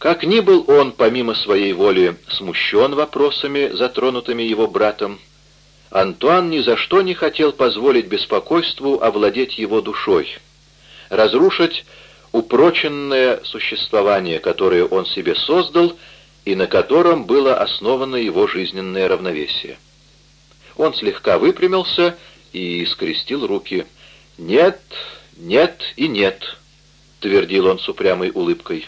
Как ни был он, помимо своей воли, смущен вопросами, затронутыми его братом, Антуан ни за что не хотел позволить беспокойству овладеть его душой, разрушить упроченное существование, которое он себе создал и на котором было основано его жизненное равновесие. Он слегка выпрямился и скрестил руки. «Нет, нет и нет», — твердил он с упрямой улыбкой.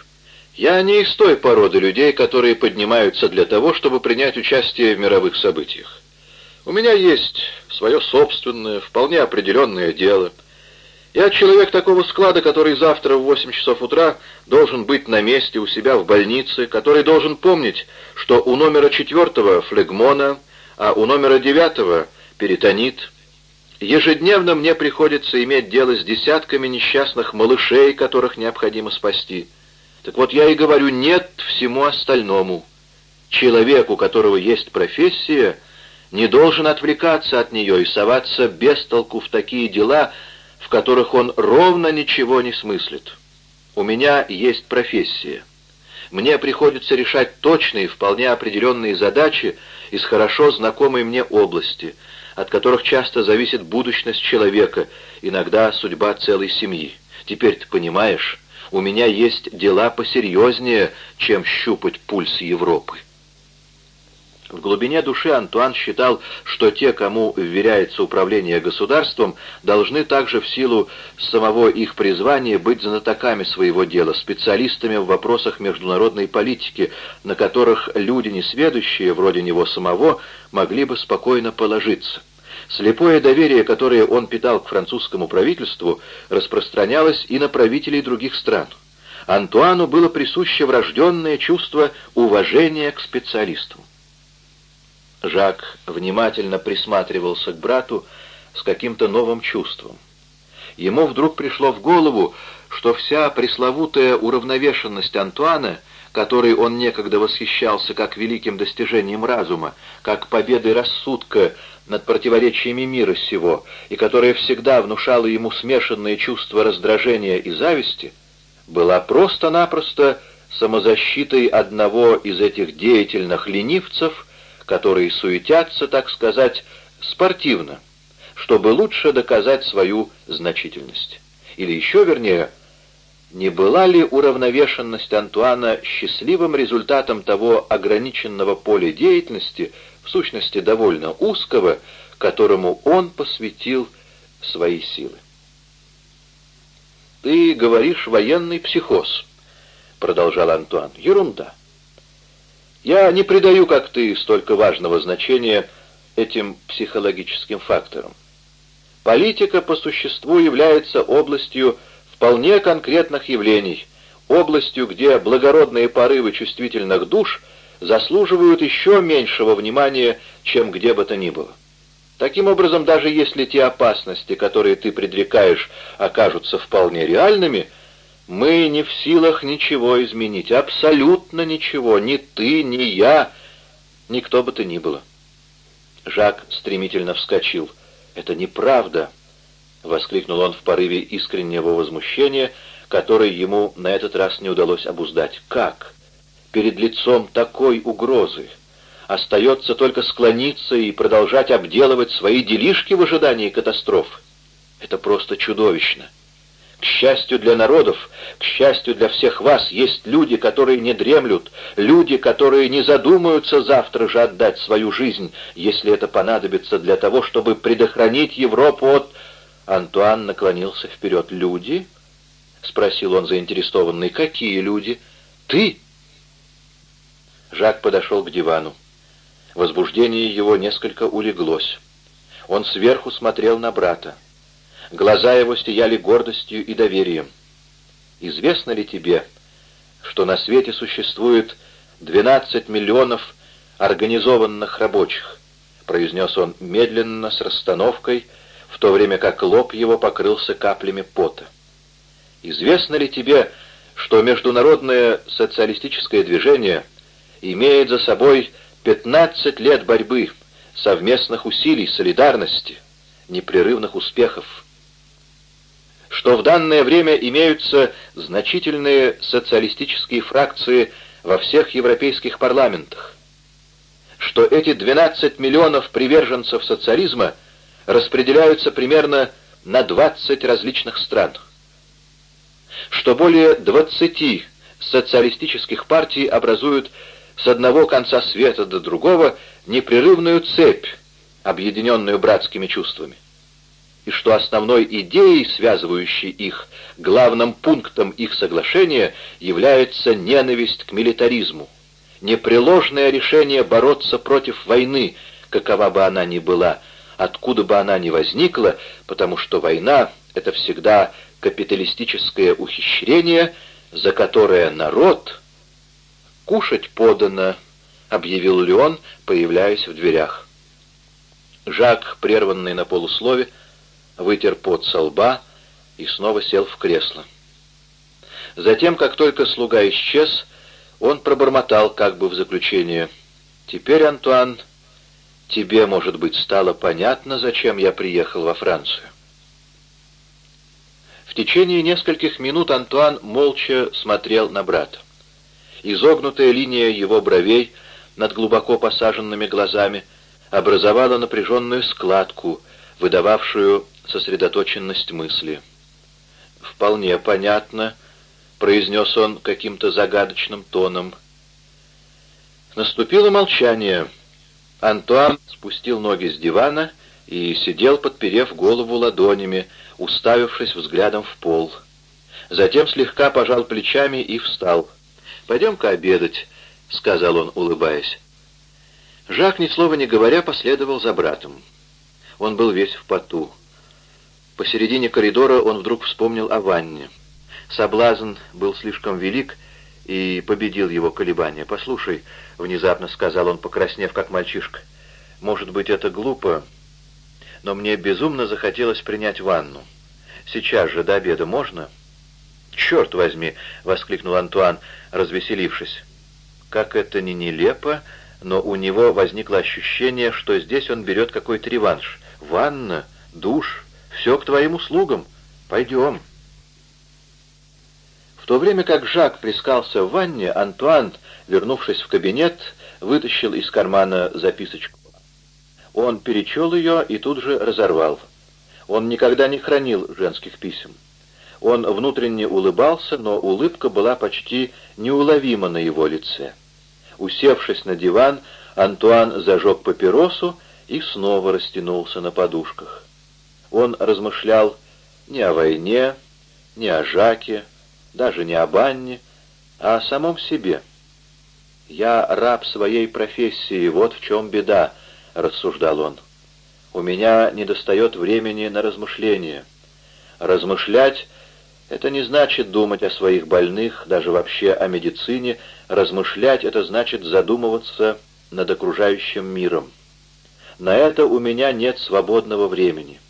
Я не из той породы людей, которые поднимаются для того, чтобы принять участие в мировых событиях. У меня есть свое собственное, вполне определенное дело. Я человек такого склада, который завтра в 8 часов утра должен быть на месте у себя в больнице, который должен помнить, что у номера четвертого флегмона, а у номера девятого перитонит. Ежедневно мне приходится иметь дело с десятками несчастных малышей, которых необходимо спасти. Так вот я и говорю «нет» всему остальному. Человек, у которого есть профессия, не должен отвлекаться от нее и соваться без толку в такие дела, в которых он ровно ничего не смыслит. У меня есть профессия. Мне приходится решать точные, вполне определенные задачи из хорошо знакомой мне области, от которых часто зависит будущность человека, иногда судьба целой семьи. Теперь ты понимаешь, у меня есть дела посерьезнее, чем щупать пульс Европы. В глубине души Антуан считал, что те, кому вверяется управление государством, должны также в силу самого их призвания быть знатоками своего дела, специалистами в вопросах международной политики, на которых люди несведущие, вроде него самого, могли бы спокойно положиться. Слепое доверие, которое он питал к французскому правительству, распространялось и на правителей других стран. Антуану было присуще врожденное чувство уважения к специалистам. Жак внимательно присматривался к брату с каким-то новым чувством. Ему вдруг пришло в голову, что вся пресловутая уравновешенность Антуана, которой он некогда восхищался как великим достижением разума, как победой рассудка над противоречиями мира сего, и которая всегда внушала ему смешанные чувства раздражения и зависти, была просто-напросто самозащитой одного из этих деятельных ленивцев, которые суетятся, так сказать, спортивно, чтобы лучше доказать свою значительность. Или еще вернее, не была ли уравновешенность Антуана счастливым результатом того ограниченного поля деятельности, в сущности довольно узкого, которому он посвятил свои силы. «Ты говоришь военный психоз», — продолжал Антуан. «Ерунда. Я не придаю, как ты, столько важного значения этим психологическим факторам. Политика по существу является областью вполне конкретных явлений, областью, где благородные порывы чувствительных душ — заслуживают еще меньшего внимания, чем где бы то ни было. Таким образом, даже если те опасности, которые ты предрекаешь, окажутся вполне реальными, мы не в силах ничего изменить, абсолютно ничего, ни ты, ни я, ни кто бы то ни было. Жак стремительно вскочил. «Это неправда!» — воскликнул он в порыве искреннего возмущения, который ему на этот раз не удалось обуздать. «Как? Перед лицом такой угрозы. Остается только склониться и продолжать обделывать свои делишки в ожидании катастроф. Это просто чудовищно. К счастью для народов, к счастью для всех вас, есть люди, которые не дремлют, люди, которые не задумаются завтра же отдать свою жизнь, если это понадобится для того, чтобы предохранить Европу от... Антуан наклонился вперед. «Люди?» — спросил он заинтересованный. «Какие люди?» «Ты?» Жак подошел к дивану. Возбуждение его несколько улеглось. Он сверху смотрел на брата. Глаза его сияли гордостью и доверием. «Известно ли тебе, что на свете существует 12 миллионов организованных рабочих?» произнес он медленно, с расстановкой, в то время как лоб его покрылся каплями пота. «Известно ли тебе, что международное социалистическое движение — имеет за собой 15 лет борьбы, совместных усилий, солидарности, непрерывных успехов. что в данное время имеются значительные социалистические фракции во всех европейских парламентах, что эти 12 миллионов приверженцев социализма распределяются примерно на 20 различных стран, что более 20 социалистических партий образуют с одного конца света до другого непрерывную цепь, объединенную братскими чувствами. И что основной идеей, связывающей их, главным пунктом их соглашения, является ненависть к милитаризму, непреложное решение бороться против войны, какова бы она ни была, откуда бы она ни возникла, потому что война — это всегда капиталистическое ухищрение, за которое народ кушать подано, объявил Леон, появляясь в дверях. Жак, прерванный на полуслове, вытер пот со лба и снова сел в кресло. Затем, как только слуга исчез, он пробормотал как бы в заключение. «Теперь, Антуан, тебе, может быть, стало понятно, зачем я приехал во Францию». В течение нескольких минут Антуан молча смотрел на брата. Изогнутая линия его бровей над глубоко посаженными глазами образовала напряженную складку, выдававшую сосредоточенность мысли. «Вполне понятно», — произнес он каким-то загадочным тоном. Наступило молчание. Антуан спустил ноги с дивана и сидел, подперев голову ладонями, уставившись взглядом в пол. Затем слегка пожал плечами и встал. «Пойдем-ка обедать», — сказал он, улыбаясь. Жак, ни слова не говоря, последовал за братом. Он был весь в поту. Посередине коридора он вдруг вспомнил о ванне. Соблазн был слишком велик и победил его колебания. «Послушай», — внезапно сказал он, покраснев, как мальчишка, — «может быть, это глупо, но мне безумно захотелось принять ванну. Сейчас же до обеда можно?» «Черт возьми!» — воскликнул Антуан, развеселившись. Как это ни нелепо, но у него возникло ощущение, что здесь он берет какой-то реванш. «Ванна, душ, все к твоим услугам. Пойдем». В то время как Жак прискался в ванне, Антуан, вернувшись в кабинет, вытащил из кармана записочку. Он перечел ее и тут же разорвал. Он никогда не хранил женских писем. Он внутренне улыбался, но улыбка была почти неуловима на его лице. Усевшись на диван, Антуан зажег папиросу и снова растянулся на подушках. Он размышлял не о войне, не о Жаке, даже не об Анне, а о самом себе. «Я раб своей профессии, вот в чем беда», — рассуждал он. «У меня недостает времени на размышления. Размышлять — это не значит думать о своих больных, даже вообще о медицине. Размышлять — это значит задумываться над окружающим миром. На это у меня нет свободного времени.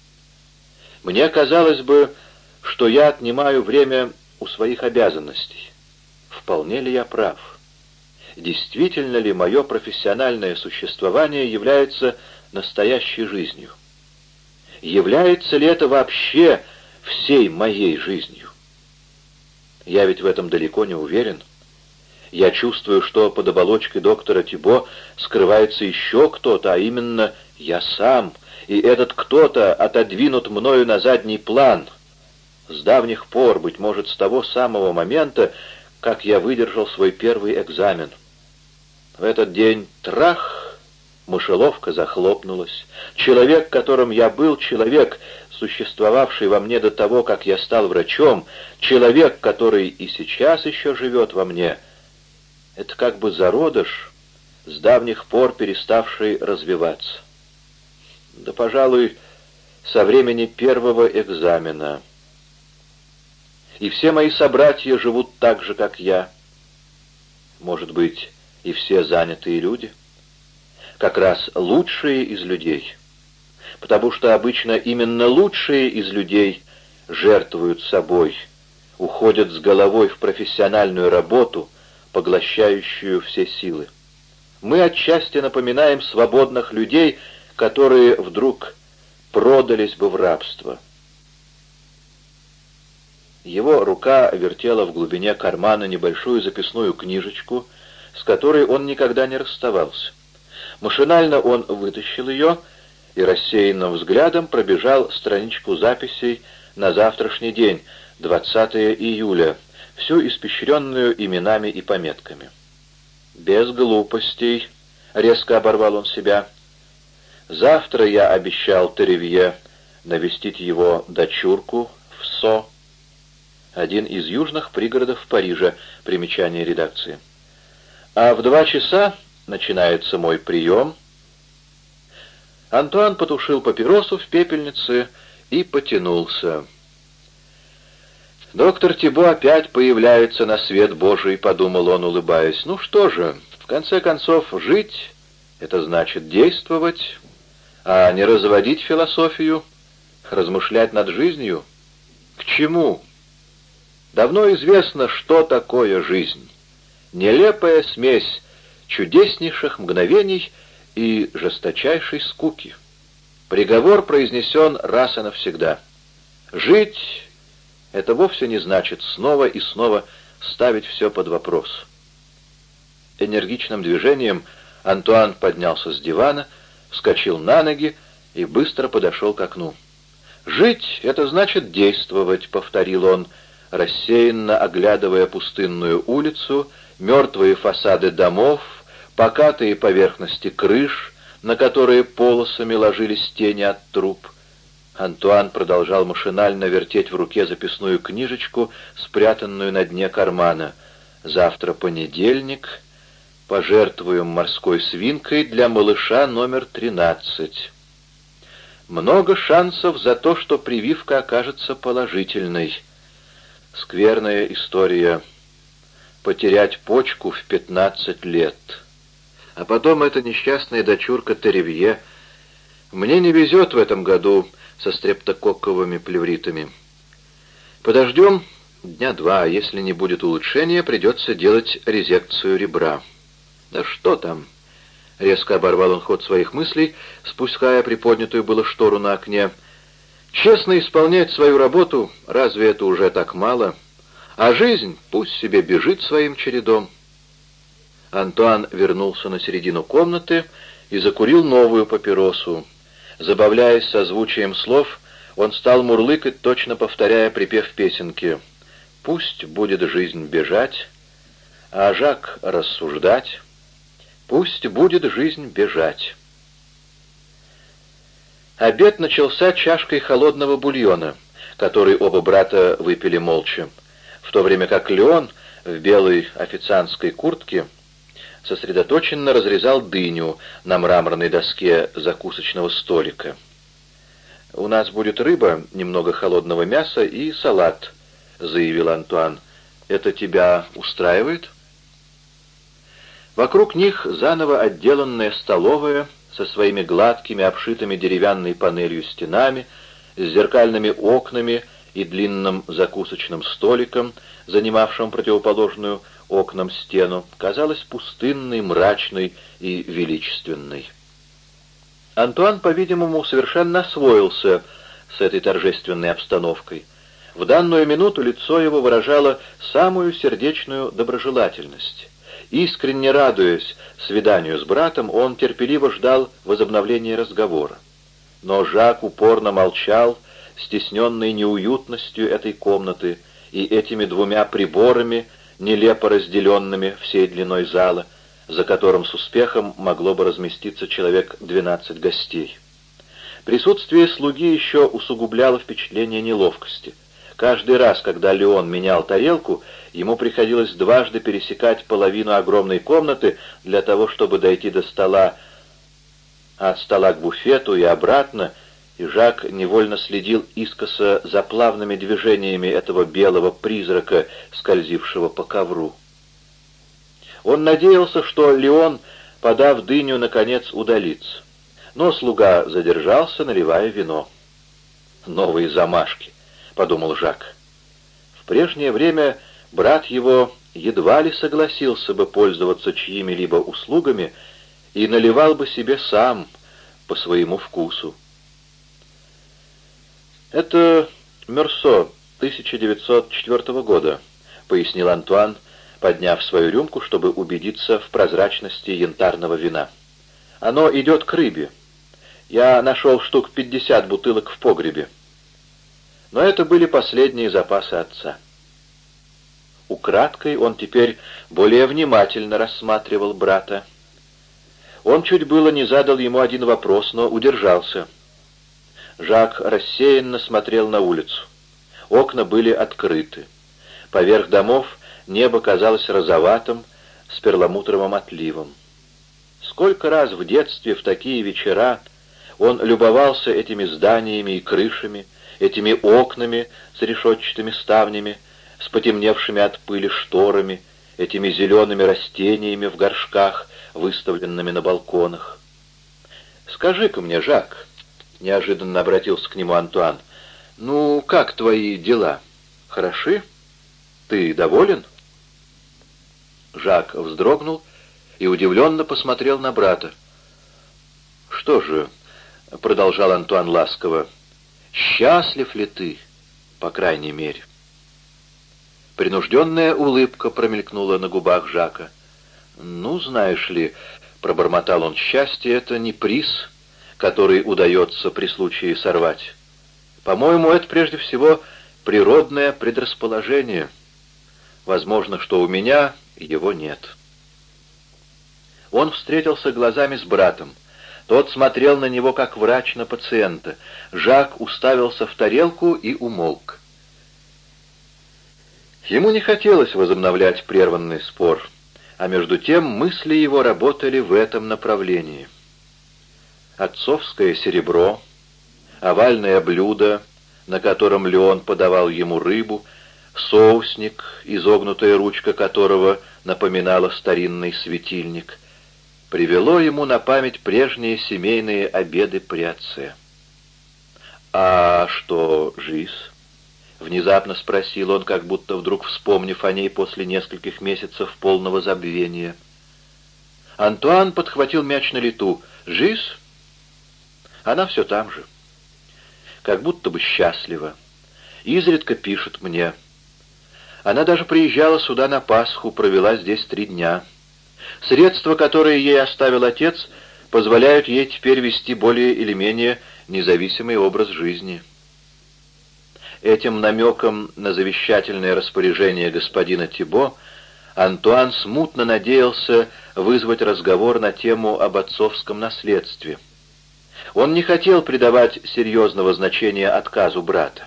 Мне казалось бы, что я отнимаю время у своих обязанностей. Вполне ли я прав? Действительно ли мое профессиональное существование является настоящей жизнью? Является ли это вообще всей моей жизнью? Я ведь в этом далеко не уверен. Я чувствую, что под оболочкой доктора Тибо скрывается еще кто-то, а именно я сам — и этот кто-то отодвинут мною на задний план. С давних пор, быть может, с того самого момента, как я выдержал свой первый экзамен. В этот день трах, мышеловка захлопнулась. Человек, которым я был, человек, существовавший во мне до того, как я стал врачом, человек, который и сейчас еще живет во мне, это как бы зародыш, с давних пор переставший развиваться да, пожалуй, со времени первого экзамена. И все мои собратья живут так же, как я. Может быть, и все занятые люди. Как раз лучшие из людей. Потому что обычно именно лучшие из людей жертвуют собой, уходят с головой в профессиональную работу, поглощающую все силы. Мы отчасти напоминаем свободных людей, которые вдруг продались бы в рабство. Его рука вертела в глубине кармана небольшую записную книжечку, с которой он никогда не расставался. Машинально он вытащил ее и рассеянным взглядом пробежал страничку записей на завтрашний день, 20 июля, всю испещренную именами и пометками. «Без глупостей», — резко оборвал он себя. «Завтра я обещал Теревье навестить его дочурку в СО, один из южных пригородов Парижа, примечание редакции. А в два часа начинается мой прием. Антуан потушил папиросу в пепельнице и потянулся. «Доктор Тибо опять появляется на свет Божий», — подумал он, улыбаясь. «Ну что же, в конце концов, жить — это значит действовать, а не разводить философию, размышлять над жизнью. К чему?» Давно известно, что такое жизнь. Нелепая смесь чудеснейших мгновений и жесточайшей скуки. Приговор произнесен раз и навсегда. Жить — это вовсе не значит снова и снова ставить все под вопрос. Энергичным движением Антуан поднялся с дивана, вскочил на ноги и быстро подошел к окну. «Жить — это значит действовать», — повторил он, — рассеянно оглядывая пустынную улицу, мертвые фасады домов, покатые поверхности крыш, на которые полосами ложились тени от труб. Антуан продолжал машинально вертеть в руке записную книжечку, спрятанную на дне кармана. «Завтра понедельник. Пожертвуем морской свинкой для малыша номер тринадцать». Много шансов за то, что прививка окажется положительной. Скверная история. Потерять почку в 15 лет. А потом эта несчастная дочурка Теревье. Мне не везет в этом году со стрептококковыми плевритами. Подождем дня два, а если не будет улучшения, придется делать резекцию ребра. Да что там? Резко оборвал он ход своих мыслей, спуская приподнятую было штору на окне, — Честно исполнять свою работу, разве это уже так мало? А жизнь пусть себе бежит своим чередом. Антуан вернулся на середину комнаты и закурил новую папиросу. Забавляясь созвучием слов, он стал мурлыкать, точно повторяя припев песенки. «Пусть будет жизнь бежать, а Жак рассуждать. Пусть будет жизнь бежать». Обед начался чашкой холодного бульона, который оба брата выпили молча, в то время как Леон в белой официантской куртке сосредоточенно разрезал дыню на мраморной доске закусочного столика. «У нас будет рыба, немного холодного мяса и салат», — заявил Антуан. «Это тебя устраивает?» Вокруг них заново отделанная столовая — со своими гладкими, обшитыми деревянной панелью стенами, с зеркальными окнами и длинным закусочным столиком, занимавшим противоположную окнам стену, казалась пустынной, мрачной и величественной. Антуан, по-видимому, совершенно освоился с этой торжественной обстановкой. В данную минуту лицо его выражало самую сердечную доброжелательность. Искренне радуясь свиданию с братом, он терпеливо ждал возобновления разговора. Но Жак упорно молчал, стесненный неуютностью этой комнаты и этими двумя приборами, нелепо разделенными всей длиной зала, за которым с успехом могло бы разместиться человек 12 гостей. Присутствие слуги еще усугубляло впечатление неловкости. Каждый раз, когда Леон менял тарелку, ему приходилось дважды пересекать половину огромной комнаты для того, чтобы дойти до стола, от стола к буфету и обратно, и Жак невольно следил искоса за плавными движениями этого белого призрака, скользившего по ковру. Он надеялся, что Леон, подав дыню, наконец удалится. Но слуга задержался, наливая вино. Новые замашки. — подумал Жак. В прежнее время брат его едва ли согласился бы пользоваться чьими-либо услугами и наливал бы себе сам по своему вкусу. «Это Мерсо 1904 года», — пояснил Антуан, подняв свою рюмку, чтобы убедиться в прозрачности янтарного вина. «Оно идет к рыбе. Я нашел штук 50 бутылок в погребе. Но это были последние запасы отца». Украдкой он теперь более внимательно рассматривал брата. Он чуть было не задал ему один вопрос, но удержался. Жак рассеянно смотрел на улицу. Окна были открыты. Поверх домов небо казалось розоватым, с перламутровым отливом. Сколько раз в детстве в такие вечера он любовался этими зданиями и крышами, этими окнами с решетчатыми ставнями, с потемневшими от пыли шторами, этими зелеными растениями в горшках, выставленными на балконах. «Скажи-ка мне, Жак», — неожиданно обратился к нему Антуан, — «ну, как твои дела? Хороши? Ты доволен?» Жак вздрогнул и удивленно посмотрел на брата. «Что же?» — продолжал Антуан ласково. «Счастлив ли ты, по крайней мере?» Принужденная улыбка промелькнула на губах Жака. «Ну, знаешь ли», — пробормотал он, — «счастье — это не приз, который удается при случае сорвать. По-моему, это прежде всего природное предрасположение. Возможно, что у меня его нет». Он встретился глазами с братом. Тот смотрел на него, как врач на пациента. Жак уставился в тарелку и умолк. Ему не хотелось возобновлять прерванный спор, а между тем мысли его работали в этом направлении. Отцовское серебро, овальное блюдо, на котором Леон подавал ему рыбу, соусник, изогнутая ручка которого напоминала старинный светильник, привело ему на память прежние семейные обеды при отце. А что жизнь? Внезапно спросил он, как будто вдруг вспомнив о ней после нескольких месяцев полного забвения. Антуан подхватил мяч на лету. «Жиз?» Она все там же. Как будто бы счастлива. Изредка пишет мне. Она даже приезжала сюда на Пасху, провела здесь три дня. Средства, которые ей оставил отец, позволяют ей теперь вести более или менее независимый образ жизни. Этим намеком на завещательное распоряжение господина Тибо Антуан смутно надеялся вызвать разговор на тему об отцовском наследстве. Он не хотел придавать серьезного значения отказу брата.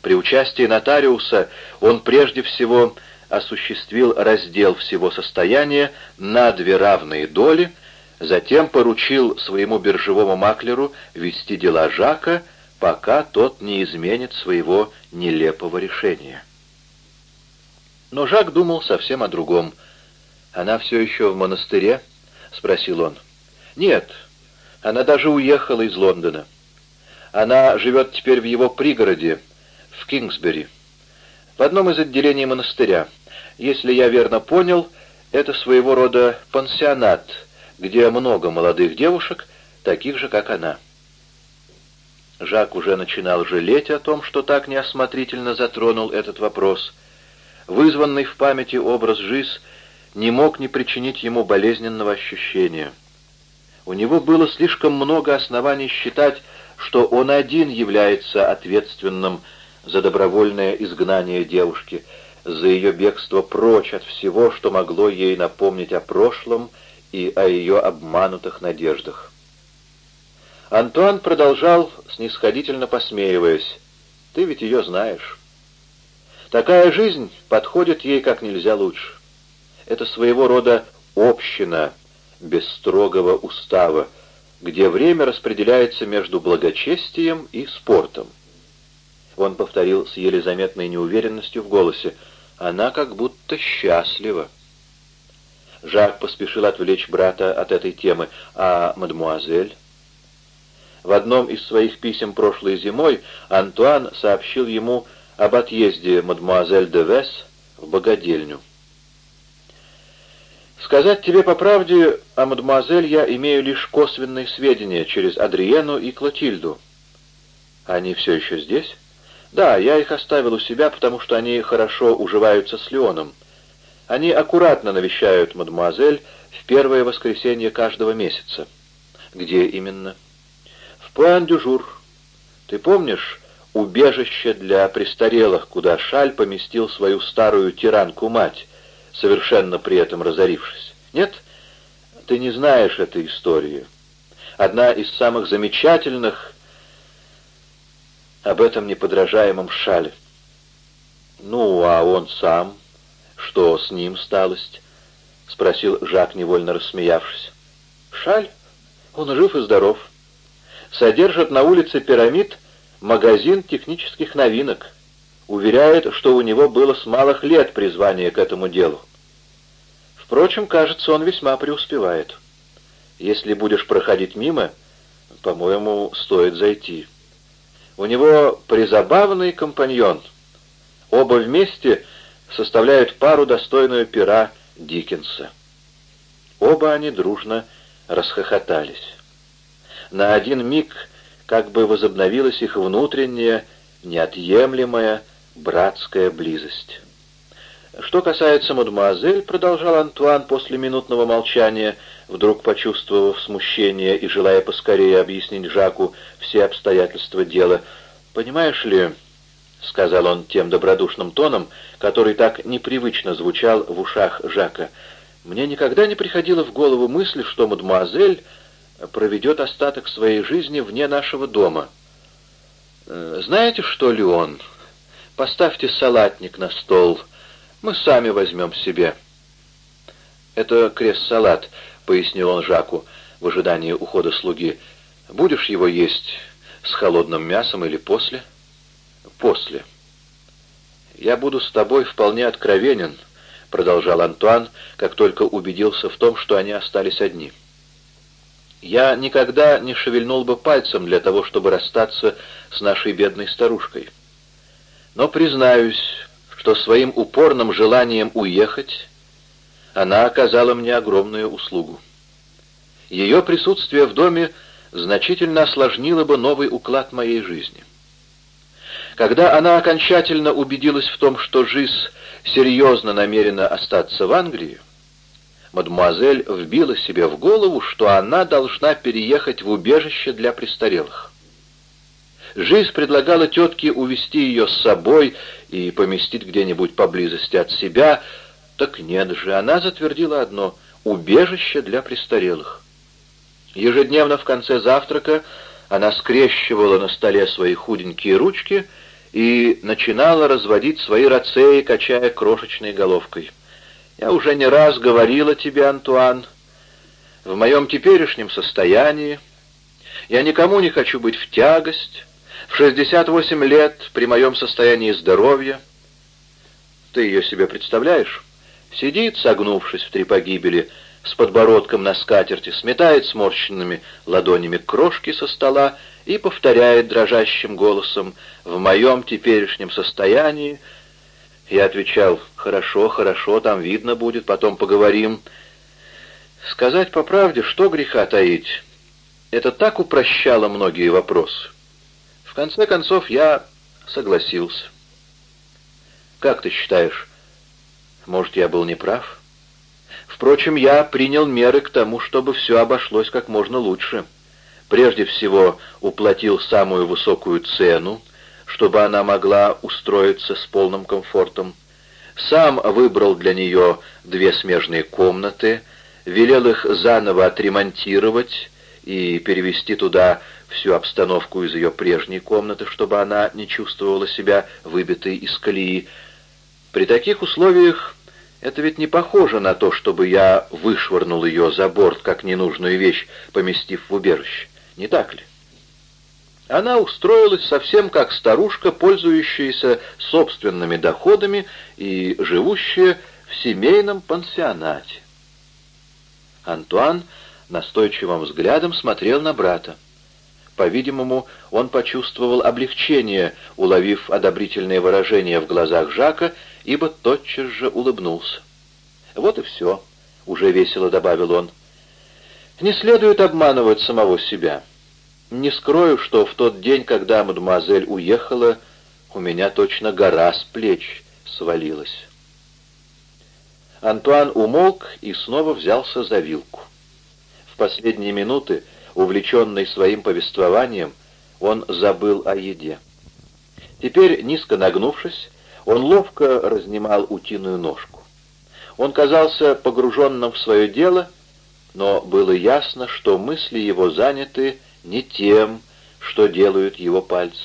При участии нотариуса он прежде всего осуществил раздел всего состояния на две равные доли, затем поручил своему биржевому маклеру вести дела Жака пока тот не изменит своего нелепого решения. Но Жак думал совсем о другом. «Она все еще в монастыре?» — спросил он. «Нет, она даже уехала из Лондона. Она живет теперь в его пригороде, в Кингсбери, в одном из отделений монастыря. Если я верно понял, это своего рода пансионат, где много молодых девушек, таких же, как она». Жак уже начинал жалеть о том, что так неосмотрительно затронул этот вопрос. Вызванный в памяти образ Жиз не мог не причинить ему болезненного ощущения. У него было слишком много оснований считать, что он один является ответственным за добровольное изгнание девушки, за ее бегство прочь от всего, что могло ей напомнить о прошлом и о ее обманутых надеждах. Антуан продолжал, снисходительно посмеиваясь. «Ты ведь ее знаешь. Такая жизнь подходит ей как нельзя лучше. Это своего рода община без строгого устава, где время распределяется между благочестием и спортом». Он повторил с еле заметной неуверенностью в голосе. «Она как будто счастлива». Жак поспешил отвлечь брата от этой темы. «А мадемуазель?» В одном из своих писем прошлой зимой Антуан сообщил ему об отъезде мадемуазель де Вес в богадельню. Сказать тебе по правде, о мадемуазель я имею лишь косвенные сведения через Адриену и Клотильду. Они все еще здесь? «Да, я их оставил у себя, потому что они хорошо уживаются с Леоном. Они аккуратно навещают мадемуазель в первое воскресенье каждого месяца». «Где именно?» «В Пуан-Дюжур. Ты помнишь убежище для престарелых, куда Шаль поместил свою старую тиранку-мать, совершенно при этом разорившись? Нет? Ты не знаешь этой истории. Одна из самых замечательных об этом неподражаемом Шале. «Ну, а он сам? Что с ним сталость?» — спросил Жак, невольно рассмеявшись. «Шаль? Он жив и здоров. Содержит на улице пирамид магазин технических новинок. Уверяет, что у него было с малых лет призвание к этому делу. Впрочем, кажется, он весьма преуспевает. Если будешь проходить мимо, по-моему, стоит зайти». У него призабавный компаньон. Оба вместе составляют пару достойную пера Диккенса. Оба они дружно расхохотались. На один миг как бы возобновилась их внутренняя, неотъемлемая братская близость. «Что касается мадемуазель», — продолжал Антуан после минутного молчания, вдруг почувствовав смущение и желая поскорее объяснить Жаку все обстоятельства дела, «понимаешь ли», — сказал он тем добродушным тоном, который так непривычно звучал в ушах Жака, «мне никогда не приходило в голову мысль, что мадемуазель проведет остаток своей жизни вне нашего дома. Знаете что, Леон, поставьте салатник на стол», — мы сами возьмем себе». «Это крест-салат», — пояснил он Жаку в ожидании ухода слуги. «Будешь его есть с холодным мясом или после?» «После». «Я буду с тобой вполне откровенен», — продолжал Антуан, как только убедился в том, что они остались одни. «Я никогда не шевельнул бы пальцем для того, чтобы расстаться с нашей бедной старушкой. Но, признаюсь, что своим упорным желанием уехать она оказала мне огромную услугу. Ее присутствие в доме значительно осложнило бы новый уклад моей жизни. Когда она окончательно убедилась в том, что Жиз серьезно намерена остаться в Англии, мадемуазель вбила себе в голову, что она должна переехать в убежище для престарелых. Жизнь предлагала тетке увести ее с собой и поместить где-нибудь поблизости от себя. Так нет же, она затвердила одно — убежище для престарелых. Ежедневно в конце завтрака она скрещивала на столе свои худенькие ручки и начинала разводить свои рацеи, качая крошечной головкой. «Я уже не раз говорила тебе, Антуан, в моем теперешнем состоянии я никому не хочу быть в тягость» В 68 лет, при моем состоянии здоровья, ты ее себе представляешь? Сидит, согнувшись в три погибели, с подбородком на скатерти, сметает сморщенными ладонями крошки со стола и повторяет дрожащим голосом «В моем теперешнем состоянии...» Я отвечал «Хорошо, хорошо, там видно будет, потом поговорим». Сказать по правде, что греха таить, это так упрощало многие вопросы. В конце концов, я согласился. Как ты считаешь, может, я был неправ? Впрочем, я принял меры к тому, чтобы все обошлось как можно лучше. Прежде всего, уплатил самую высокую цену, чтобы она могла устроиться с полным комфортом. Сам выбрал для нее две смежные комнаты, велел их заново отремонтировать и перевести туда всю обстановку из ее прежней комнаты, чтобы она не чувствовала себя выбитой из колеи. При таких условиях это ведь не похоже на то, чтобы я вышвырнул ее за борт, как ненужную вещь, поместив в убежище. Не так ли? Она устроилась совсем как старушка, пользующаяся собственными доходами и живущая в семейном пансионате. Антуан настойчивым взглядом смотрел на брата. По-видимому, он почувствовал облегчение, уловив одобрительное выражение в глазах Жака, ибо тотчас же улыбнулся. «Вот и все», — уже весело добавил он. «Не следует обманывать самого себя. Не скрою, что в тот день, когда мадемуазель уехала, У меня точно гора с плеч свалилась. Антуан умолк и снова взялся за вилку. Последние минуты, увлеченный своим повествованием, он забыл о еде. Теперь, низко нагнувшись, он ловко разнимал утиную ножку. Он казался погруженным в свое дело, но было ясно, что мысли его заняты не тем, что делают его пальцы.